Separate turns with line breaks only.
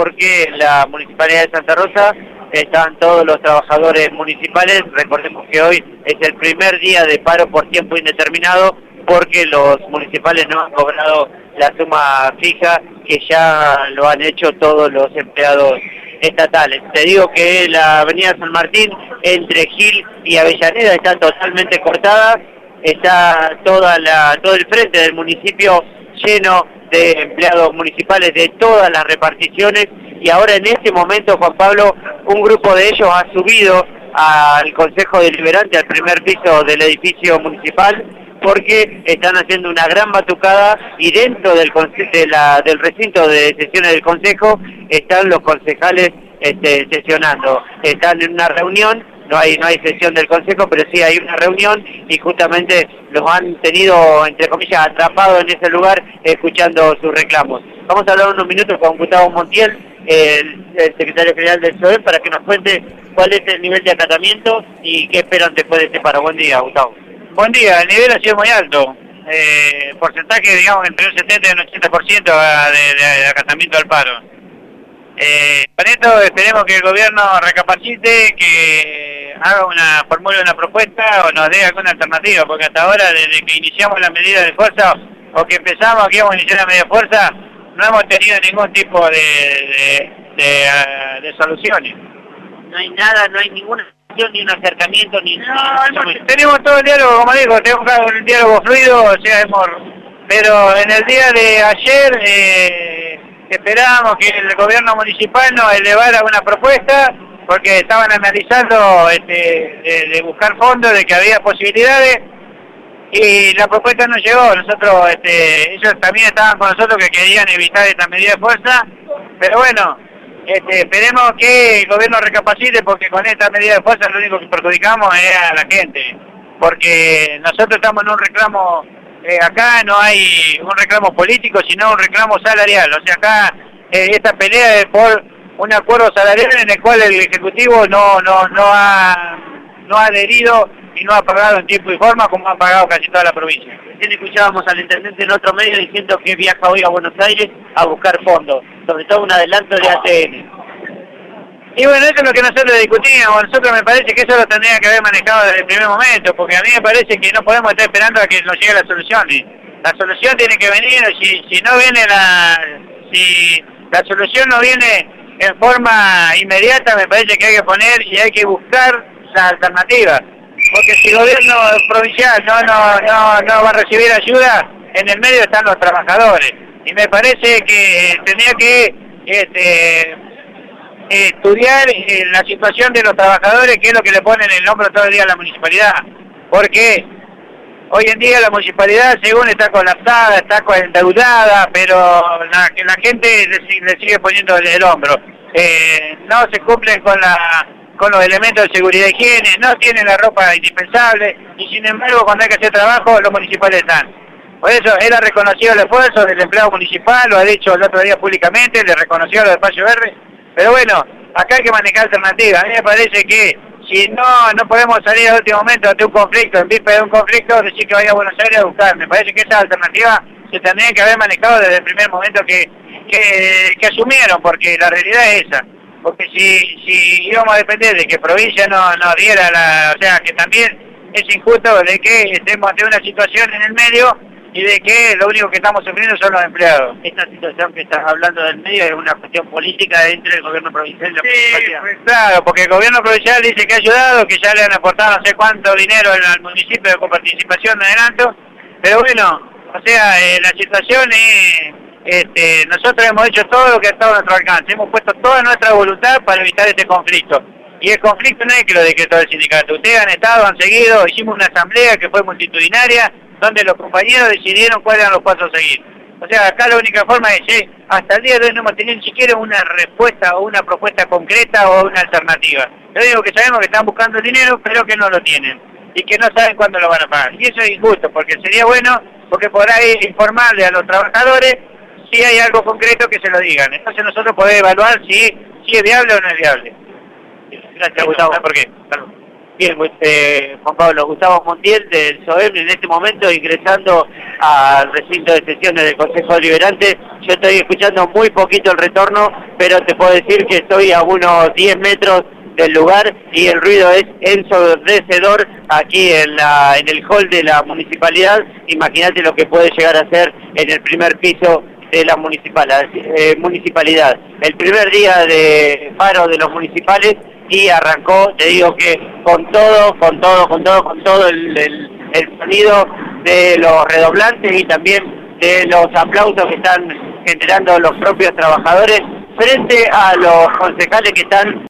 porque la Municipalidad de Santa Rosa están todos los trabajadores municipales. Recordemos que hoy es el primer día de paro por tiempo indeterminado porque los municipales no han cobrado la suma fija que ya lo han hecho todos los empleados estatales. Te digo que la avenida San Martín entre Gil y Avellaneda está totalmente cortada, está toda la, todo el frente del municipio lleno de empleados municipales de todas las reparticiones y ahora en este momento, Juan Pablo, un grupo de ellos ha subido al Consejo Deliberante, al primer piso del edificio municipal, porque están haciendo una gran batucada y dentro del, del recinto de sesiones del Consejo están los concejales este, sesionando. Están en una reunión, no hay, no hay sesión del Consejo, pero sí hay una reunión y justamente los han tenido, entre comillas, atrapados en ese lugar escuchando sus reclamos. Vamos a hablar unos minutos con Gustavo Montiel, el, secretario general del SOE, para que nos cuente cuál es el nivel de acatamiento y qué esperan después de este paro. Buen día, Gustavo.
Buen día, el nivel ha sido muy alto. Eh, porcentaje, digamos, entre un 70 y un 80% de, de, acatamiento al paro. Eh, con esto esperemos que el gobierno recapacite, que haga una, formule una propuesta o nos dé alguna alternativa, porque hasta ahora, desde que iniciamos la medida de fuerza, o que empezamos aquí a iniciar la medida de fuerza, no hemos tenido ningún tipo de, de, ah, soluciones.
No hay nada, no hay ninguna ni un acercamiento, ni... No,
tenemos todo el diálogo, como digo, tenemos un diálogo fluido, o sea, hemos... Pero en el día de ayer eh, esperábamos que el gobierno municipal nos elevara una propuesta, porque estaban analizando este, de, buscar fondos, de que había posibilidades, y la propuesta no llegó. Nosotros, este, ellos también estaban con nosotros que querían evitar esta medida de fuerza, pero bueno, este, esperemos que el gobierno recapacite porque con esta medida de fuerza lo único que perjudicamos es a la gente, porque nosotros estamos en un reclamo, eh, acá no hay un reclamo político, sino un reclamo salarial, o sea, acá eh, esta pelea es por un acuerdo salarial en el cual el Ejecutivo no, no, no, ha, no ha adherido y no ha pagado en tiempo y forma como ha pagado casi toda la provincia.
Recién escuchábamos al intendente en otro medio diciendo que viaja hoy a Buenos Aires a buscar fondos, sobre todo un adelanto de ATN.
Y bueno, eso es lo que nosotros discutíamos. Nosotros me parece que eso lo tendría que haber manejado desde el primer momento, porque a mí me parece que no podemos estar esperando a que nos llegue la solución. La solución tiene que venir, si, si no viene la... Si la solución no viene en forma inmediata, me parece que hay que poner y hay que buscar la alternativa porque si el gobierno provincial no, no, no, no va a recibir ayuda, en el medio están los trabajadores. Y me parece que tenía que este, estudiar eh, la situación de los trabajadores, que es lo que le ponen el hombro todo el día a la municipalidad. Porque hoy en día la municipalidad, según está colapsada, está endeudada, pero la, la gente le, sigue poniendo el, hombro. Eh, no se cumplen con la con los elementos de seguridad y higiene, no tienen la ropa indispensable y sin embargo cuando hay que hacer trabajo los municipales están. Por eso él ha reconocido el esfuerzo del empleado municipal, lo ha dicho el otro día públicamente, le reconoció lo del espacio verde, pero bueno, acá hay que manejar alternativas. A mí me parece que si no no podemos salir al último momento de un conflicto, en víspera de un conflicto, decir que vaya a Buenos Aires a buscar. Me parece que esa alternativa se tendría que haber manejado desde el primer momento que, que, que asumieron, porque la realidad es esa porque si, si íbamos a depender de que provincia no, no diera la, o sea, que también es injusto de que estemos ante una situación en el medio y de que lo único que estamos sufriendo son los empleados.
Esta situación que estás hablando del medio es una cuestión política dentro del gobierno provincial.
sí, pues, claro, porque el gobierno provincial dice que ha ayudado, que ya le han aportado no sé cuánto dinero al municipio de coparticipación de adelanto, pero bueno, o sea, eh, la situación es este, nosotros hemos hecho todo lo que ha estado a nuestro alcance, hemos puesto toda nuestra voluntad para evitar este conflicto. Y el conflicto no es que lo decretó el sindicato, ustedes han estado, han seguido, hicimos una asamblea que fue multitudinaria, donde los compañeros decidieron cuáles eran los pasos a seguir. O sea, acá la única forma es, eh, hasta el día de hoy no hemos tenido ni siquiera una respuesta o una propuesta concreta o una alternativa. Lo único que sabemos que están buscando el dinero, pero que no lo tienen y que no saben cuándo lo van a pagar. Y eso es injusto, porque sería bueno, porque por ahí informarle a los trabajadores si hay algo concreto que se lo digan. Entonces nosotros podemos evaluar si, si es viable o no es viable.
Gracias, Gustavo. ¿Por qué? Bien, pues, eh, Juan Pablo Gustavo Montiel del SOEM en este momento ingresando al recinto de sesiones del Consejo Deliberante. Yo estoy escuchando muy poquito el retorno, pero te puedo decir que estoy a unos 10 metros del lugar y el ruido es ensordecedor aquí en, la, en el hall de la municipalidad. Imagínate lo que puede llegar a ser en el primer piso de la eh, municipalidad. El primer día de paro de los municipales y arrancó, te digo que con todo, con todo, con todo, con todo el, el, sonido de los redoblantes y también de los aplausos que están generando los propios trabajadores frente a los concejales que están